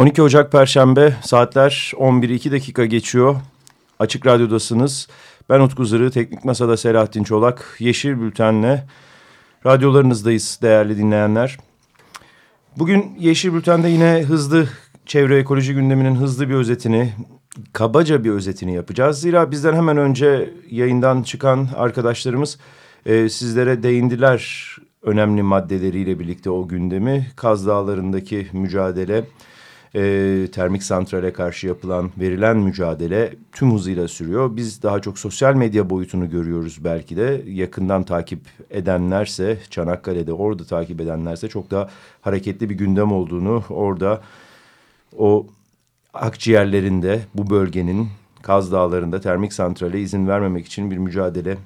12 Ocak Perşembe saatler 11.02 dakika geçiyor. Açık Radyo'dasınız. Ben Utku Zırı, Teknik Masa'da Selahattin Çolak. Yeşil Bülten'le radyolarınızdayız değerli dinleyenler. Bugün Yeşil Bülten'de yine hızlı çevre ekoloji gündeminin hızlı bir özetini, kabaca bir özetini yapacağız. Zira bizden hemen önce yayından çıkan arkadaşlarımız e, sizlere değindiler önemli maddeleriyle birlikte o gündemi. Kaz Dağları'ndaki mücadele, e, termik santrale karşı yapılan, verilen mücadele tüm hızıyla sürüyor. Biz daha çok sosyal medya boyutunu görüyoruz belki de. Yakından takip edenlerse, Çanakkale'de orada takip edenlerse çok daha hareketli bir gündem olduğunu, orada o akciğerlerinde bu bölgenin Kaz Dağları'nda termik santrale izin vermemek için bir mücadele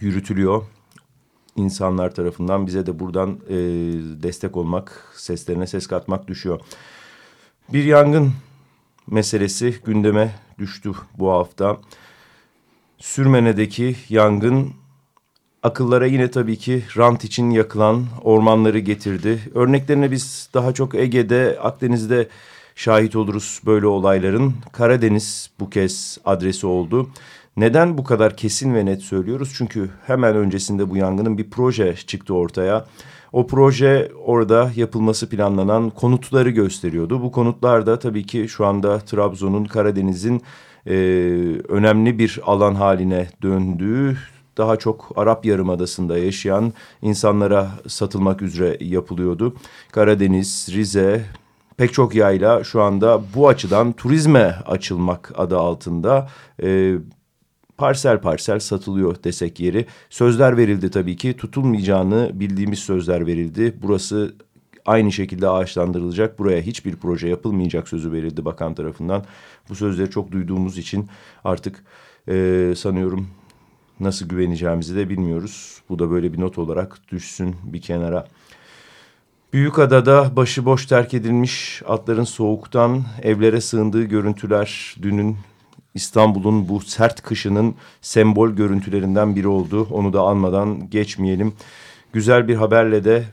yürütülüyor. İnsanlar tarafından bize de buradan e, destek olmak, seslerine ses katmak düşüyor. Bir yangın meselesi gündeme düştü bu hafta. Sürmene'deki yangın akıllara yine tabii ki rant için yakılan ormanları getirdi. Örneklerine biz daha çok Ege'de, Akdeniz'de şahit oluruz böyle olayların. Karadeniz bu kez adresi oldu. Neden bu kadar kesin ve net söylüyoruz? Çünkü hemen öncesinde bu yangının bir proje çıktı ortaya. O proje orada yapılması planlanan konutları gösteriyordu. Bu konutlar da tabii ki şu anda Trabzon'un, Karadeniz'in e, önemli bir alan haline döndüğü daha çok Arap Yarımadası'nda yaşayan insanlara satılmak üzere yapılıyordu. Karadeniz, Rize, pek çok yayla şu anda bu açıdan turizme açılmak adı altında e, parsel parsel satılıyor desek yeri. Sözler verildi tabii ki tutulmayacağını bildiğimiz sözler verildi. Burası aynı şekilde ağaçlandırılacak. Buraya hiçbir proje yapılmayacak sözü verildi bakan tarafından. Bu sözleri çok duyduğumuz için artık e, sanıyorum nasıl güveneceğimizi de bilmiyoruz. Bu da böyle bir not olarak düşsün bir kenara. Büyükada'da başıboş terk edilmiş atların soğuktan evlere sığındığı görüntüler dünün İstanbul'un bu sert kışının sembol görüntülerinden biri oldu. Onu da anmadan geçmeyelim. Güzel bir haberle de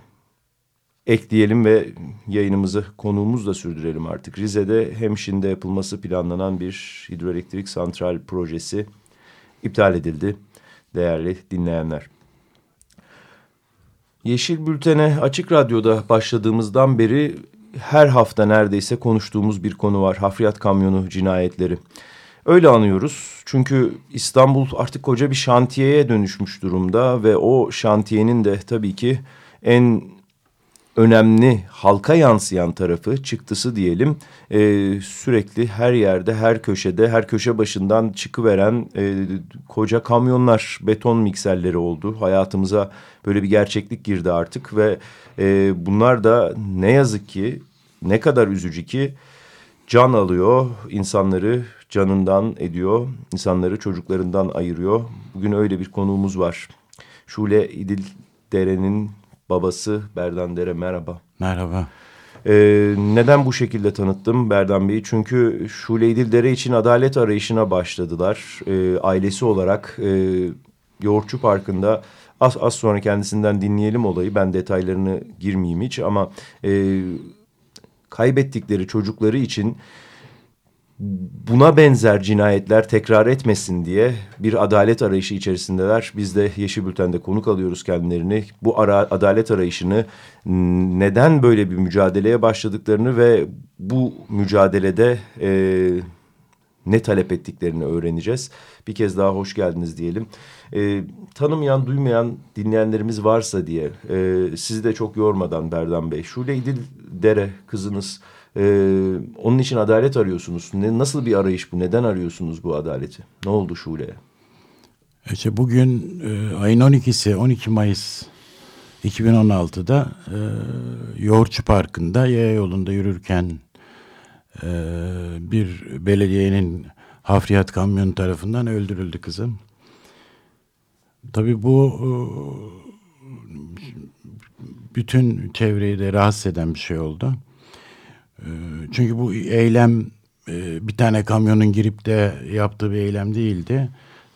ekleyelim ve yayınımızı konuğumuzla sürdürelim artık. Rize'de Hemşin'de yapılması planlanan bir hidroelektrik santral projesi iptal edildi değerli dinleyenler. Yeşil Bülten'e Açık Radyo'da başladığımızdan beri her hafta neredeyse konuştuğumuz bir konu var. Hafriyat kamyonu cinayetleri. Öyle anıyoruz. Çünkü İstanbul artık koca bir şantiyeye dönüşmüş durumda ve o şantiyenin de tabii ki en önemli halka yansıyan tarafı çıktısı diyelim e, sürekli her yerde her köşede her köşe başından çıkıveren e, koca kamyonlar beton mikserleri oldu hayatımıza böyle bir gerçeklik girdi artık ve e, bunlar da ne yazık ki ne kadar üzücü ki can alıyor insanları canından ediyor. insanları çocuklarından ayırıyor. Bugün öyle bir konuğumuz var. Şule İdil Dere'nin babası Berdan Dere merhaba. Merhaba. Ee, neden bu şekilde tanıttım Berdan Bey'i? Çünkü Şule İdil Dere için adalet arayışına başladılar. Ee, ailesi olarak e, Yoğurtçu Parkı'nda az, az sonra kendisinden dinleyelim olayı. Ben detaylarını girmeyeyim hiç ama e, kaybettikleri çocukları için buna benzer cinayetler tekrar etmesin diye bir adalet arayışı içerisindeler. Biz de Yeşil Bülten'de konuk alıyoruz kendilerini. Bu ara, adalet arayışını neden böyle bir mücadeleye başladıklarını ve bu mücadelede e, ne talep ettiklerini öğreneceğiz. Bir kez daha hoş geldiniz diyelim. E, tanımayan, duymayan dinleyenlerimiz varsa diye e, sizi de çok yormadan Berdan Bey. Şule İdil Dere kızınız ee, onun için adalet arıyorsunuz. Ne, nasıl bir arayış bu? Neden arıyorsunuz bu adaleti? Ne oldu Şule'ye? İşte bugün e, ayın 12'si 12 Mayıs 2016'da e, Yoğurtçu Parkı'nda yaya yolunda yürürken e, bir belediyenin hafriyat kamyonu tarafından öldürüldü kızım. Tabii bu e, bütün çevreyi de rahatsız eden bir şey oldu. E, çünkü bu eylem e, bir tane kamyonun girip de yaptığı bir eylem değildi.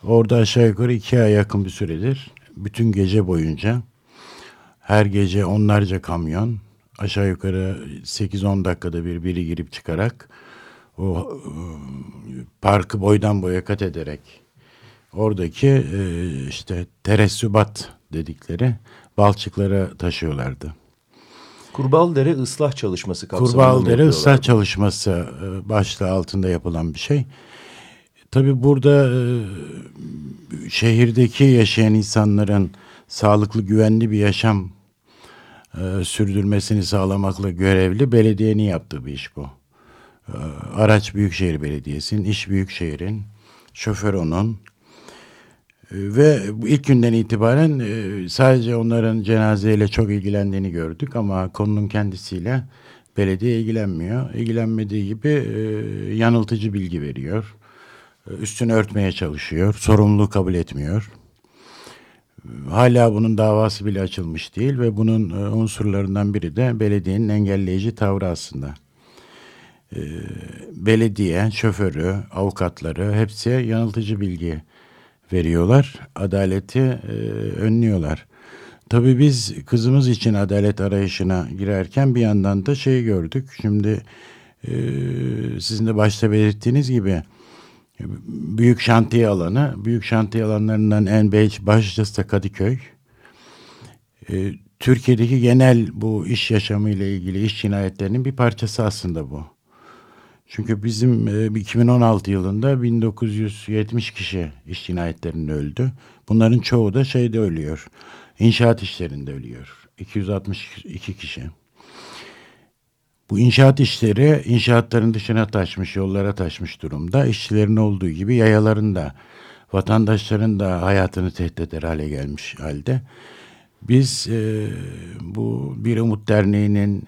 Orada aşağı yukarı iki ay yakın bir süredir bütün gece boyunca her gece onlarca kamyon aşağı yukarı 8-10 dakikada bir biri girip çıkarak o parkı boydan boya kat ederek oradaki e, işte teressübat dedikleri balçıklara taşıyorlardı. Kurbaldere ıslah çalışması kapsamında Kurbaldere ıslah çalışması e, başlığı altında yapılan bir şey. Tabi burada e, şehirdeki yaşayan insanların sağlıklı güvenli bir yaşam e, sürdürmesini sağlamakla görevli belediyenin yaptığı bir iş bu. Araç Büyükşehir Belediyesi'nin, iş Büyükşehir'in, şoför onun. Ve ilk günden itibaren e, sadece onların cenazeyle çok ilgilendiğini gördük ama konunun kendisiyle belediye ilgilenmiyor. İlgilenmediği gibi e, yanıltıcı bilgi veriyor. E, üstünü örtmeye çalışıyor. Sorumluluğu kabul etmiyor. Hala bunun davası bile açılmış değil ve bunun unsurlarından biri de belediyenin engelleyici tavrı aslında. Belediye, şoförü, avukatları hepsi yanıltıcı bilgi veriyorlar. Adaleti e, önlüyorlar. Tabii biz kızımız için adalet arayışına girerken bir yandan da şey gördük. Şimdi sizin de başta belirttiğiniz gibi büyük şantiye alanı. Büyük şantiye alanlarından en başlıcası da Kadıköy. Ee, Türkiye'deki genel bu iş yaşamı ile ilgili iş cinayetlerinin bir parçası aslında bu. Çünkü bizim e, 2016 yılında 1970 kişi iş cinayetlerinde öldü. Bunların çoğu da şeyde ölüyor. İnşaat işlerinde ölüyor. 262 kişi. Bu inşaat işleri inşaatların dışına taşmış, yollara taşmış durumda. İşçilerin olduğu gibi yayaların da, vatandaşların da hayatını tehdit eder hale gelmiş halde. Biz e, bu Bir Umut Derneği'nin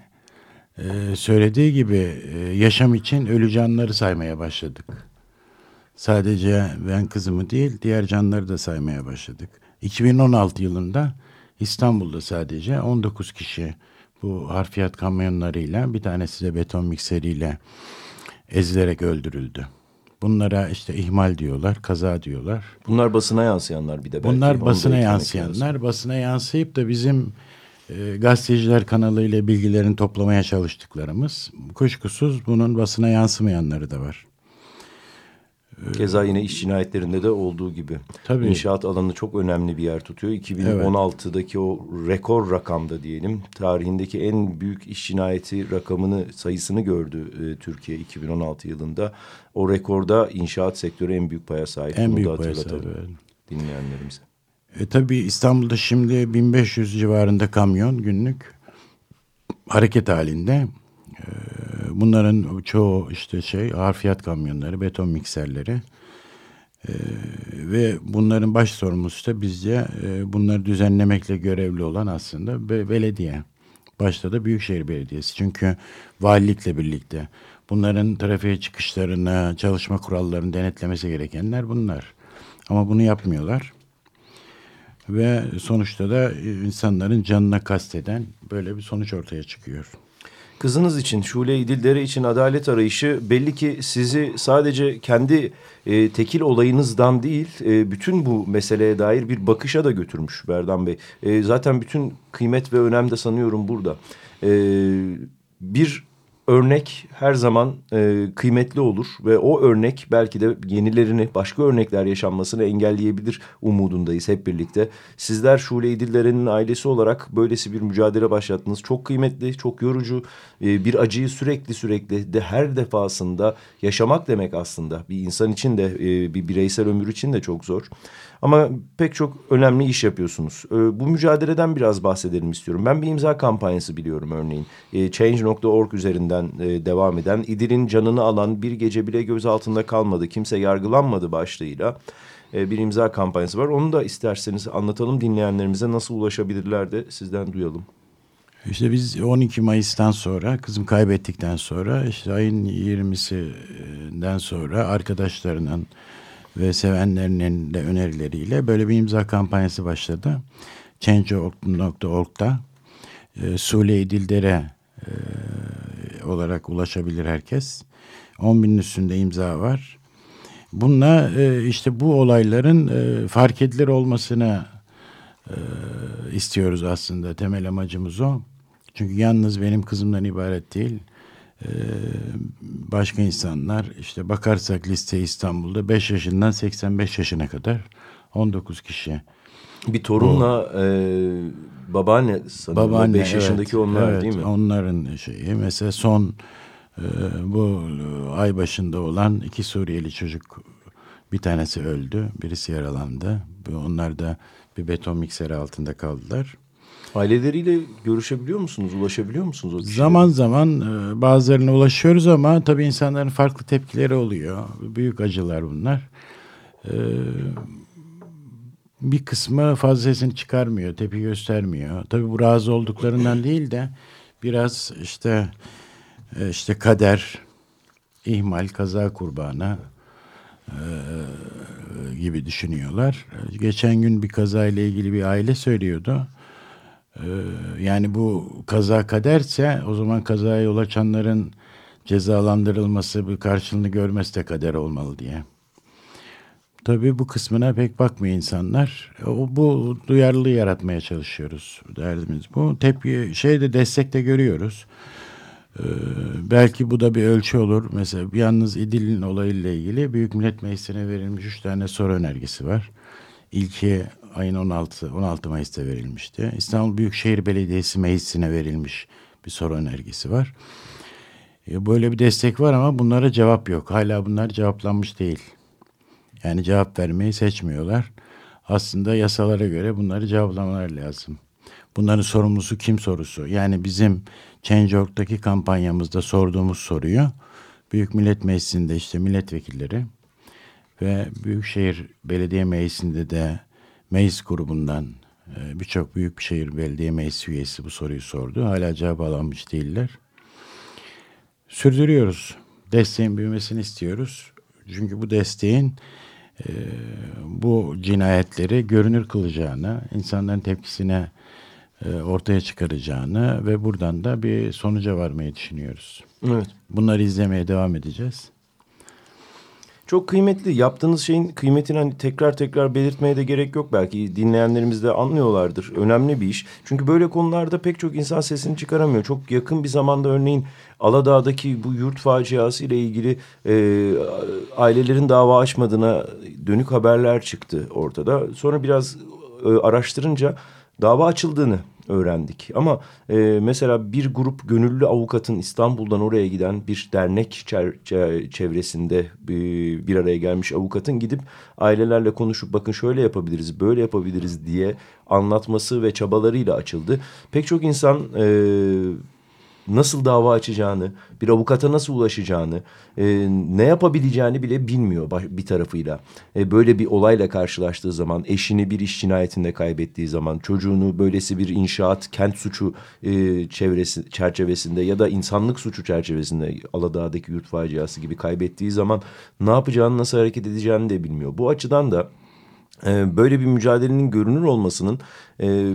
e, söylediği gibi e, yaşam için ölü canları saymaya başladık. Sadece ben kızımı değil diğer canları da saymaya başladık. 2016 yılında İstanbul'da sadece 19 kişi bu harfiyat kamyonlarıyla bir tanesi de beton mikseriyle ezilerek öldürüldü. Bunlara işte ihmal diyorlar, kaza diyorlar. Bunlar basına yansıyanlar bir de belki. Bunlar basına yansıyanlar. Basına yansıyıp da bizim e, gazeteciler kanalıyla bilgilerini toplamaya çalıştıklarımız. Kuşkusuz bunun basına yansımayanları da var. Keza yine iş cinayetlerinde de olduğu gibi. Tabii. İnşaat alanı çok önemli bir yer tutuyor. 2016'daki evet. o rekor rakamda diyelim. Tarihindeki en büyük iş cinayeti rakamını sayısını gördü e, Türkiye 2016 yılında. O rekorda inşaat sektörü en büyük paya sahip. En Bunu büyük paya sahip. Dinleyenlerimize. E, tabii İstanbul'da şimdi 1500 civarında kamyon günlük hareket halinde. E, bunların çoğu işte şey harfiyat kamyonları, beton mikserleri. Ee, ve bunların baş sorumlusu da bizce e, bunları düzenlemekle görevli olan aslında be, belediye. Başta da Büyükşehir Belediyesi. Çünkü valilikle birlikte bunların trafiğe çıkışlarını, çalışma kurallarını denetlemesi gerekenler bunlar. Ama bunu yapmıyorlar. Ve sonuçta da insanların canına kasteden böyle bir sonuç ortaya çıkıyor. Kızınız için, Şule İdildere için adalet arayışı belli ki sizi sadece kendi e, tekil olayınızdan değil, e, bütün bu meseleye dair bir bakışa da götürmüş Berdan Bey. E, zaten bütün kıymet ve önem de sanıyorum burada. E, bir örnek her zaman e, kıymetli olur ve o örnek belki de yenilerini başka örnekler yaşanmasını engelleyebilir umudundayız hep birlikte. Sizler Şule İdilleren'in ailesi olarak böylesi bir mücadele başlattınız. Çok kıymetli, çok yorucu e, bir acıyı sürekli sürekli de her defasında yaşamak demek aslında. Bir insan için de e, bir bireysel ömür için de çok zor. Ama pek çok önemli iş yapıyorsunuz. E, bu mücadeleden biraz bahsedelim istiyorum. Ben bir imza kampanyası biliyorum örneğin. E, Change.org üzerinden e, devam eden, İdil'in canını alan bir gece bile gözaltında kalmadı, kimse yargılanmadı başlığıyla e, bir imza kampanyası var. Onu da isterseniz anlatalım dinleyenlerimize nasıl ulaşabilirler de sizden duyalım. İşte biz 12 Mayıs'tan sonra kızım kaybettikten sonra işte ayın 20'sinden sonra arkadaşlarının ve sevenlerinin de önerileriyle böyle bir imza kampanyası başladı. Change.org'da e, Sule Dildere e, olarak ulaşabilir herkes. 10 binin üstünde imza var. Bununla e, işte bu olayların e, fark edilir olmasını e, istiyoruz aslında. Temel amacımız o. Çünkü yalnız benim kızımdan ibaret değil. E, başka insanlar işte bakarsak liste İstanbul'da 5 yaşından 85 yaşına kadar 19 kişi. Bir torunla e, babaanne sanırım. Babaanne, 5 yaşındaki evet, onlar evet, değil mi? Onların şeyi. Mesela son e, bu ay başında olan iki Suriyeli çocuk bir tanesi öldü. Birisi yaralandı. Onlar da bir beton mikseri altında kaldılar. Aileleriyle görüşebiliyor musunuz? Ulaşabiliyor musunuz o kişilere? Zaman zaman e, bazılarına ulaşıyoruz ama tabii insanların farklı tepkileri oluyor. Büyük acılar bunlar. Bir kısmı fazla sesini çıkarmıyor, tepki göstermiyor. Tabii bu razı olduklarından değil de biraz işte e, işte kader, ihmal, kaza kurbanı e, gibi düşünüyorlar. Geçen gün bir kaza ile ilgili bir aile söylüyordu. E, yani bu kaza kaderse o zaman kazaya yol açanların cezalandırılması bir karşılığını görmesi de kader olmalı diye. Tabii bu kısmına pek bakmıyor insanlar. O, bu duyarlılığı yaratmaya çalışıyoruz. Derdimiz bu. Tepki şeyde destek de görüyoruz. Ee, belki bu da bir ölçü olur. Mesela yalnız İdil'in olayıyla ilgili Büyük Millet Meclisi'ne verilmiş üç tane soru önergesi var. İlki ayın 16, 16 Mayıs'ta verilmişti. İstanbul Büyükşehir Belediyesi Meclisi'ne verilmiş bir soru önergesi var. Ee, böyle bir destek var ama bunlara cevap yok. Hala bunlar cevaplanmış değil. Yani cevap vermeyi seçmiyorlar. Aslında yasalara göre bunları cevaplamalar lazım. Bunların sorumlusu kim sorusu. Yani bizim Change.org'daki kampanyamızda sorduğumuz soruyu Büyük Millet Meclisi'nde işte milletvekilleri ve Büyükşehir Belediye Meclisi'nde de meclis grubundan e, birçok büyükşehir belediye meclis üyesi bu soruyu sordu. Hala cevap alınmış değiller. Sürdürüyoruz. Desteğin büyümesini istiyoruz. Çünkü bu desteğin e, bu cinayetleri görünür kılacağını, insanların tepkisine e, ortaya çıkaracağını ve buradan da bir sonuca varmayı düşünüyoruz. Evet. Bunları izlemeye devam edeceğiz. Çok kıymetli. Yaptığınız şeyin kıymetini hani tekrar tekrar belirtmeye de gerek yok. Belki dinleyenlerimiz de anlıyorlardır. Önemli bir iş. Çünkü böyle konularda pek çok insan sesini çıkaramıyor. Çok yakın bir zamanda örneğin Aladağ'daki bu yurt faciası ile ilgili e, ailelerin dava açmadığına dönük haberler çıktı ortada. Sonra biraz e, araştırınca dava açıldığını öğrendik. Ama e, mesela bir grup gönüllü avukatın İstanbul'dan oraya giden bir dernek çevresinde bir, bir araya gelmiş avukatın gidip ailelerle konuşup bakın şöyle yapabiliriz, böyle yapabiliriz diye anlatması ve çabalarıyla açıldı. Pek çok insan... E, nasıl dava açacağını, bir avukata nasıl ulaşacağını, e, ne yapabileceğini bile bilmiyor bir tarafıyla. E, böyle bir olayla karşılaştığı zaman, eşini bir iş cinayetinde kaybettiği zaman, çocuğunu böylesi bir inşaat, kent suçu e, çevresi, çerçevesinde ya da insanlık suçu çerçevesinde Aladağ'daki yurt faciası gibi kaybettiği zaman ne yapacağını, nasıl hareket edeceğini de bilmiyor. Bu açıdan da e, böyle bir mücadelenin görünür olmasının... E,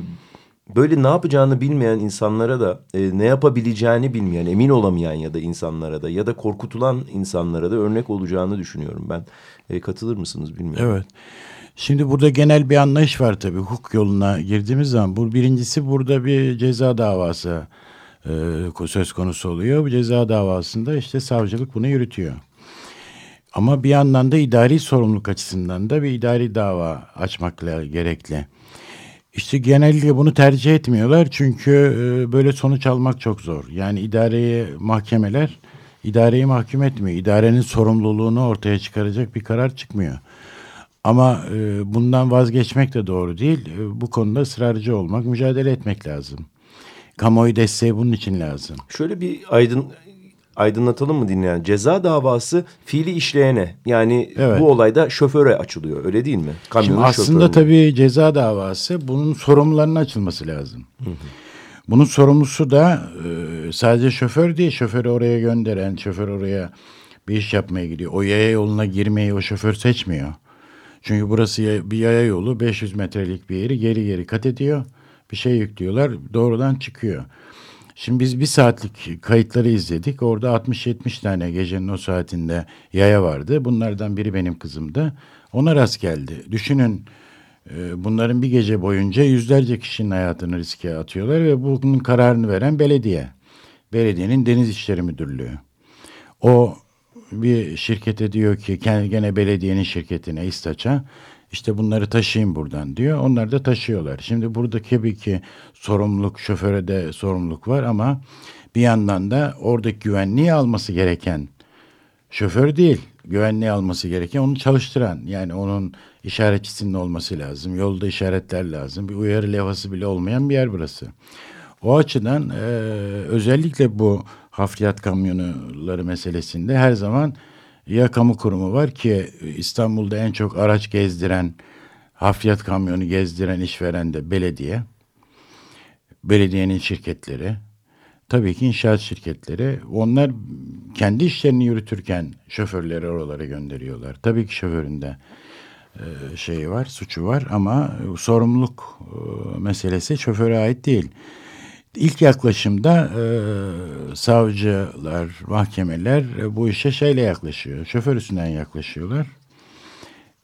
böyle ne yapacağını bilmeyen insanlara da e, ne yapabileceğini bilmeyen, emin olamayan ya da insanlara da ya da korkutulan insanlara da örnek olacağını düşünüyorum ben. E, katılır mısınız bilmiyorum. Evet. Şimdi burada genel bir anlayış var tabii hukuk yoluna girdiğimiz zaman. Bu birincisi burada bir ceza davası e, söz konusu oluyor. Bu ceza davasında işte savcılık bunu yürütüyor. Ama bir yandan da idari sorumluluk açısından da bir idari dava açmakla gerekli. İşte genellikle bunu tercih etmiyorlar çünkü e, böyle sonuç almak çok zor. Yani idareyi mahkemeler idareyi mahkum etmiyor. İdarenin sorumluluğunu ortaya çıkaracak bir karar çıkmıyor. Ama e, bundan vazgeçmek de doğru değil. E, bu konuda ısrarcı olmak, mücadele etmek lazım. Kamuoyu desteği bunun için lazım. Şöyle bir aydın aydınlatalım mı dinleyen? Ceza davası fiili işleyene yani evet. bu olayda şoföre açılıyor öyle değil mi? Kamyonun Şimdi aslında şoförüne. tabii ceza davası bunun sorumlularına açılması lazım. Hı hı. Bunun sorumlusu da e, sadece şoför değil, şoförü oraya gönderen, şoför oraya bir iş yapmaya gidiyor. O yaya yoluna girmeyi o şoför seçmiyor. Çünkü burası bir yaya yolu 500 metrelik bir yeri geri geri kat ediyor. Bir şey yüklüyorlar doğrudan çıkıyor. Şimdi biz bir saatlik kayıtları izledik. Orada 60-70 tane gecenin o saatinde yaya vardı. Bunlardan biri benim kızımdı. Ona rast geldi. Düşünün e, bunların bir gece boyunca yüzlerce kişinin hayatını riske atıyorlar ve bunun kararını veren belediye. Belediyenin Deniz İşleri Müdürlüğü. O bir şirkete diyor ki gene belediyenin şirketine İstaç'a işte bunları taşıyın buradan diyor. Onlar da taşıyorlar. Şimdi buradaki tabii ki sorumluluk şoföre de sorumluluk var ama bir yandan da oradaki güvenliği alması gereken şoför değil. Güvenliği alması gereken onu çalıştıran yani onun işaretçisinin olması lazım. Yolda işaretler lazım. Bir uyarı levhası bile olmayan bir yer burası. O açıdan e, özellikle bu hafriyat kamyonları meselesinde her zaman ya kamu kurumu var ki İstanbul'da en çok araç gezdiren, hafriyat kamyonu gezdiren işveren de belediye. Belediyenin şirketleri. Tabii ki inşaat şirketleri. Onlar kendi işlerini yürütürken şoförleri oralara gönderiyorlar. Tabii ki şoföründe e, şeyi var, suçu var ama sorumluluk e, meselesi şoföre ait değil. İlk yaklaşımda e, savcılar, mahkemeler e, bu işe şeyle yaklaşıyor. Şoför üstünden yaklaşıyorlar.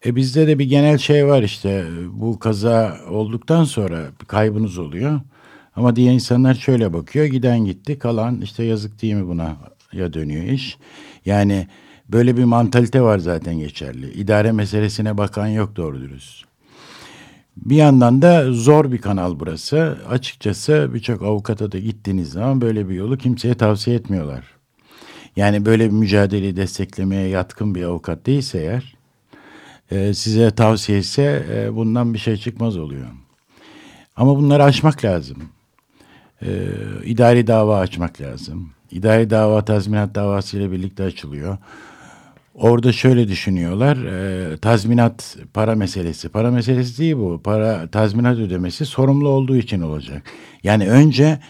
E bizde de bir genel şey var işte bu kaza olduktan sonra bir kaybınız oluyor. Ama diğer insanlar şöyle bakıyor giden gitti kalan işte yazık değil mi buna ya dönüyor iş. Yani böyle bir mantalite var zaten geçerli. İdare meselesine bakan yok doğru dürüst. Bir yandan da zor bir kanal burası. Açıkçası birçok avukata da gittiğiniz zaman böyle bir yolu kimseye tavsiye etmiyorlar. Yani böyle bir mücadeleyi desteklemeye yatkın bir avukat değilse eğer e, size tavsiye ise e, bundan bir şey çıkmaz oluyor. Ama bunları aşmak lazım. E, idari dava açmak lazım. İdari dava tazminat davası ile birlikte açılıyor. Orada şöyle düşünüyorlar. E, tazminat para meselesi. Para meselesi değil bu. Para tazminat ödemesi sorumlu olduğu için olacak. Yani önce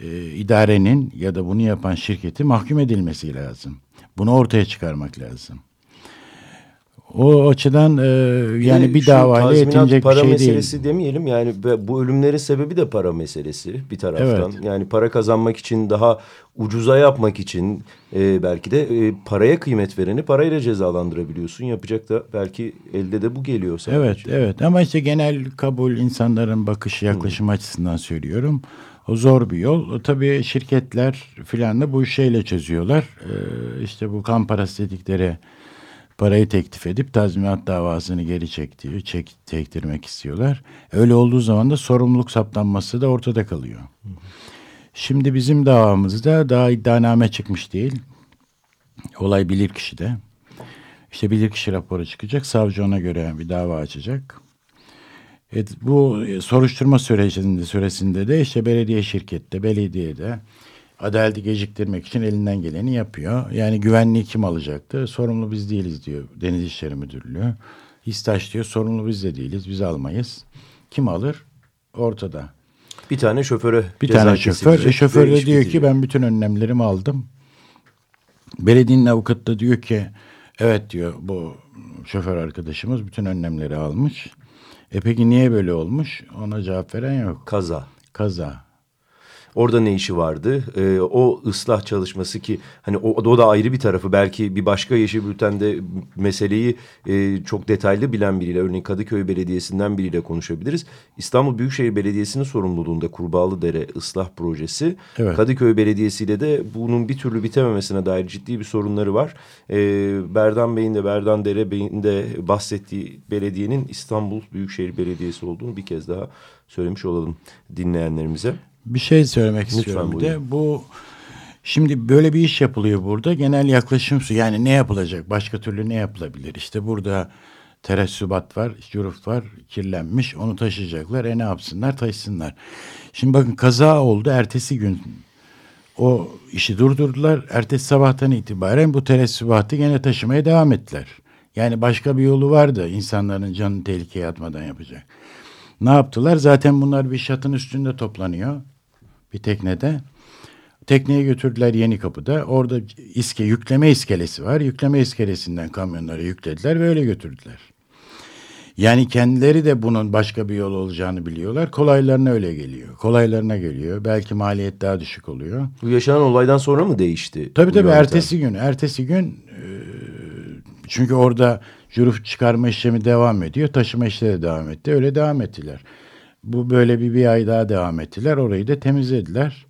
e, idarenin ya da bunu yapan şirketi mahkum edilmesi lazım. Bunu ortaya çıkarmak lazım. O açıdan e, yani bir, bir davayla yetinecek para bir şey meselesi değil. demeyelim yani bu ölümlerin sebebi de para meselesi bir taraftan. Evet. Yani para kazanmak için daha ucuza yapmak için e, belki de e, paraya kıymet vereni parayla cezalandırabiliyorsun. Yapacak da belki elde de bu geliyor sadece. Evet evet ama işte genel kabul insanların bakışı yaklaşım hmm. açısından söylüyorum. O zor bir yol. Tabii şirketler filan da bu şeyle çözüyorlar. Ee, işte bu kan parası dedikleri parayı teklif edip tazminat davasını geri çektiği, çek, çektirmek istiyorlar. Öyle olduğu zaman da sorumluluk saptanması da ortada kalıyor. Şimdi bizim davamızda daha iddianame çıkmış değil. Olay bilirkişide. İşte bilirkişi raporu çıkacak. Savcı ona göre bir dava açacak. Evet, bu soruşturma sürecinde süresinde de işte belediye şirkette, belediyede adaleti geciktirmek için elinden geleni yapıyor. Yani güvenliği kim alacaktı? Sorumlu biz değiliz diyor Deniz İşleri Müdürlüğü. İstaş diyor sorumlu biz de değiliz, biz almayız. Kim alır? Ortada. Bir tane şoföre Bir tane şoför. E, şoför de diyor ki ben bütün önlemlerimi aldım. Belediyenin avukatı da diyor ki evet diyor bu şoför arkadaşımız bütün önlemleri almış. E peki niye böyle olmuş? Ona cevap veren yok. Kaza. Kaza. Orada ne işi vardı? E, o ıslah çalışması ki hani o, o da ayrı bir tarafı. Belki bir başka Yeşil Bülten'de meseleyi e, çok detaylı bilen biriyle örneğin Kadıköy Belediyesi'nden biriyle konuşabiliriz. İstanbul Büyükşehir Belediyesi'nin sorumluluğunda Kurbağalıdere ıslah projesi. Evet. Kadıköy Belediyesi ile de bunun bir türlü bitememesine dair ciddi bir sorunları var. E, Berdan Bey'in de Berdan Dere Bey'in de bahsettiği belediyenin İstanbul Büyükşehir Belediyesi olduğunu bir kez daha söylemiş olalım dinleyenlerimize. Bir şey söylemek Lütfen istiyorum bir de. Bu şimdi böyle bir iş yapılıyor burada. Genel yaklaşım su. Yani ne yapılacak? Başka türlü ne yapılabilir? İşte burada teressubat var, yuruf var, kirlenmiş. Onu taşıyacaklar. E ne yapsınlar? Taşısınlar. Şimdi bakın kaza oldu. Ertesi gün o işi durdurdular. Ertesi sabahtan itibaren bu teressubatı gene taşımaya devam ettiler. Yani başka bir yolu vardı insanların canını tehlikeye atmadan yapacak. Ne yaptılar? Zaten bunlar bir şatın üstünde toplanıyor bir teknede. Tekneye götürdüler Yeni Kapı'da. Orada iske, yükleme iskelesi var. Yükleme iskelesinden kamyonları yüklediler ve öyle götürdüler. Yani kendileri de bunun başka bir yol olacağını biliyorlar. Kolaylarına öyle geliyor. Kolaylarına geliyor. Belki maliyet daha düşük oluyor. Bu yaşanan olaydan sonra mı değişti? Tabii tabii ertesi gün. Ertesi gün e, çünkü orada juruf çıkarma işlemi devam ediyor. Taşıma işleri de devam etti. Öyle devam ettiler. Bu böyle bir, bir ay daha devam ettiler. Orayı da temizlediler.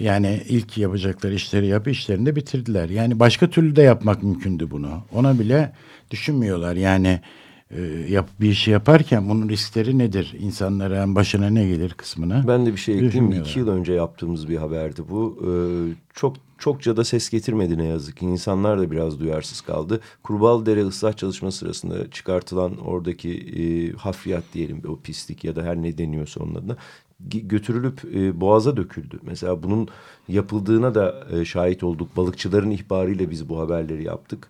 Yani ilk yapacakları işleri yap işlerini de bitirdiler. Yani başka türlü de yapmak mümkündü bunu. Ona bile düşünmüyorlar. Yani yap, bir işi yaparken bunun riskleri nedir? İnsanlara başına ne gelir kısmını. Ben de bir şey ekleyeyim. İki yıl önce yaptığımız bir haberdi bu. Ee, çok çokça da ses getirmedi ne yazık ki. İnsanlar da biraz duyarsız kaldı. Kurbaldere ıslah çalışma sırasında çıkartılan oradaki e, hafriyat diyelim o pislik ya da her ne deniyorsa onun adına götürülüp e, boğaza döküldü. Mesela bunun yapıldığına da e, şahit olduk. Balıkçıların ihbarıyla biz bu haberleri yaptık.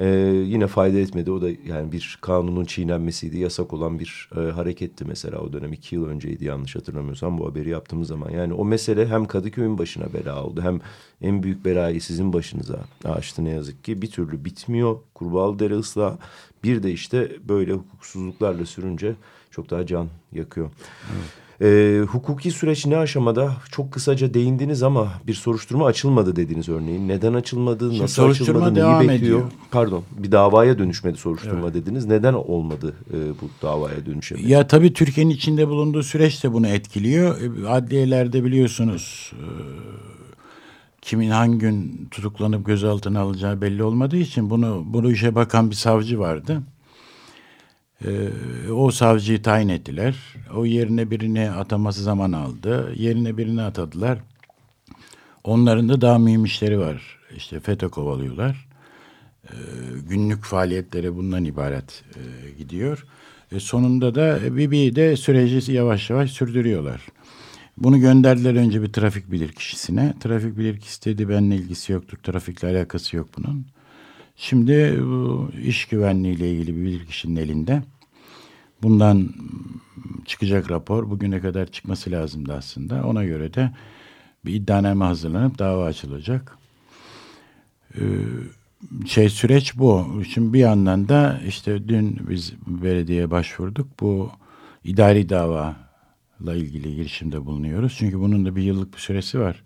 Ee, yine fayda etmedi. O da yani bir kanunun çiğnenmesiydi. Yasak olan bir e, hareketti mesela o dönem. iki yıl önceydi yanlış hatırlamıyorsam bu haberi yaptığımız zaman. Yani o mesele hem Kadıköy'ün başına bela oldu. Hem en büyük belayı sizin başınıza açtı ne yazık ki. Bir türlü bitmiyor. Kurbağalıdere ıslah. Bir de işte böyle hukuksuzluklarla sürünce çok daha can yakıyor. Evet. E, hukuki süreç ne aşamada? Çok kısaca değindiniz ama bir soruşturma açılmadı dediniz örneğin. Neden açılmadı, Şimdi nasıl açılmadı, neyi bekliyor? Ediyor. Pardon bir davaya dönüşmedi soruşturma evet. dediniz. Neden olmadı e, bu davaya dönüşemedi? Ya tabii Türkiye'nin içinde bulunduğu süreç de bunu etkiliyor. E, adliyelerde biliyorsunuz... E, kimin hangi gün tutuklanıp gözaltına alacağı belli olmadığı için bunu bunu işe bakan bir savcı vardı. Ee, o savcıyı tayin ettiler. O yerine birini ataması zaman aldı. Yerine birini atadılar. Onların da daha mühim işleri var. İşte FETÖ kovalıyorlar. Ee, günlük faaliyetleri bundan ibaret e, gidiyor. E, sonunda da Bibi de süreci yavaş yavaş sürdürüyorlar. Bunu gönderdiler önce bir trafik bilirkişisine. Trafik bilirkişisi dedi benimle ilgisi yoktur. Trafikle alakası yok bunun. Şimdi bu iş güvenliği ile ilgili bir bilirkişinin elinde. Bundan çıkacak rapor bugüne kadar çıkması lazımdı aslında. Ona göre de bir iddianame hazırlanıp dava açılacak. Ee, şey süreç bu. Şimdi bir yandan da işte dün biz belediyeye başvurduk. Bu idari dava ile ilgili girişimde bulunuyoruz. Çünkü bunun da bir yıllık bir süresi var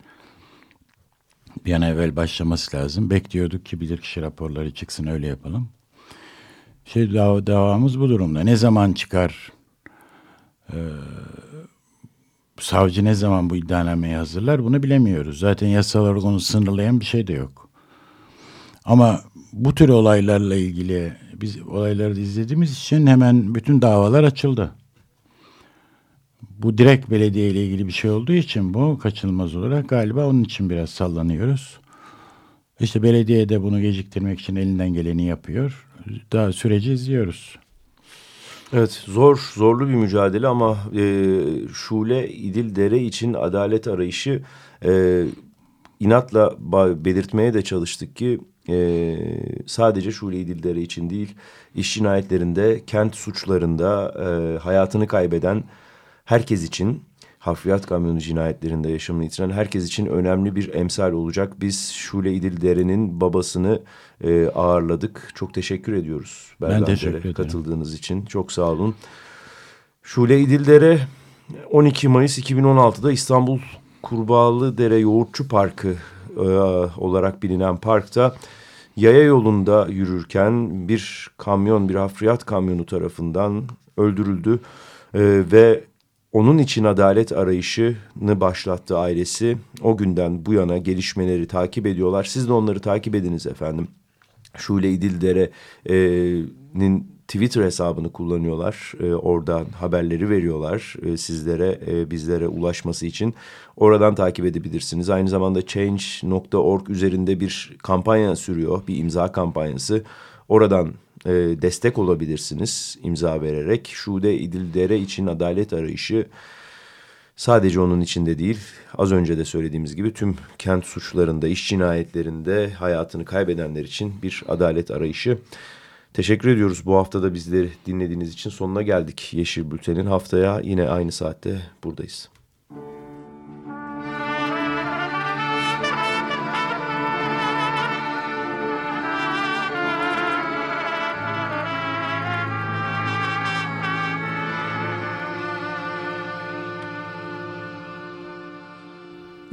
bir an evvel başlaması lazım. Bekliyorduk ki bilirkişi raporları çıksın öyle yapalım. Şey dav davamız bu durumda. Ne zaman çıkar? Ee, savcı ne zaman bu iddianameyi hazırlar? Bunu bilemiyoruz. Zaten yasal olarak onu sınırlayan bir şey de yok. Ama bu tür olaylarla ilgili biz olayları izlediğimiz için hemen bütün davalar açıldı. Bu direkt belediye ile ilgili bir şey olduğu için bu kaçınılmaz olarak galiba onun için biraz sallanıyoruz. İşte belediye de bunu geciktirmek için elinden geleni yapıyor. Daha süreci izliyoruz. Evet zor zorlu bir mücadele ama e, Şule İdil Dere için adalet arayışı e, inatla belirtmeye de çalıştık ki e, sadece Şule İdil Dere için değil iş cinayetlerinde kent suçlarında e, hayatını kaybeden herkes için hafriyat kamyonu cinayetlerinde yaşamını yitiren herkes için önemli bir emsal olacak. Biz Şule İdil Dere'nin babasını e, ağırladık. Çok teşekkür ediyoruz. Ben teşekkür ederim. Katıldığınız için çok sağ olun. Şule İdildere 12 Mayıs 2016'da İstanbul Kurbağalı Dere Yoğurtçu Parkı e, olarak bilinen parkta yaya yolunda yürürken bir kamyon, bir hafriyat kamyonu tarafından öldürüldü e, ve onun için adalet arayışını başlattı ailesi. O günden bu yana gelişmeleri takip ediyorlar. Siz de onları takip ediniz efendim. Şule İdildere'nin Twitter hesabını kullanıyorlar. E, oradan haberleri veriyorlar e, sizlere, e, bizlere ulaşması için. Oradan takip edebilirsiniz. Aynı zamanda change.org üzerinde bir kampanya sürüyor. Bir imza kampanyası. Oradan e, destek olabilirsiniz imza vererek. Şude İdildere için adalet arayışı sadece onun içinde değil az önce de söylediğimiz gibi tüm kent suçlarında, iş cinayetlerinde hayatını kaybedenler için bir adalet arayışı. Teşekkür ediyoruz bu haftada bizleri dinlediğiniz için sonuna geldik. Yeşil Bülten'in haftaya yine aynı saatte buradayız.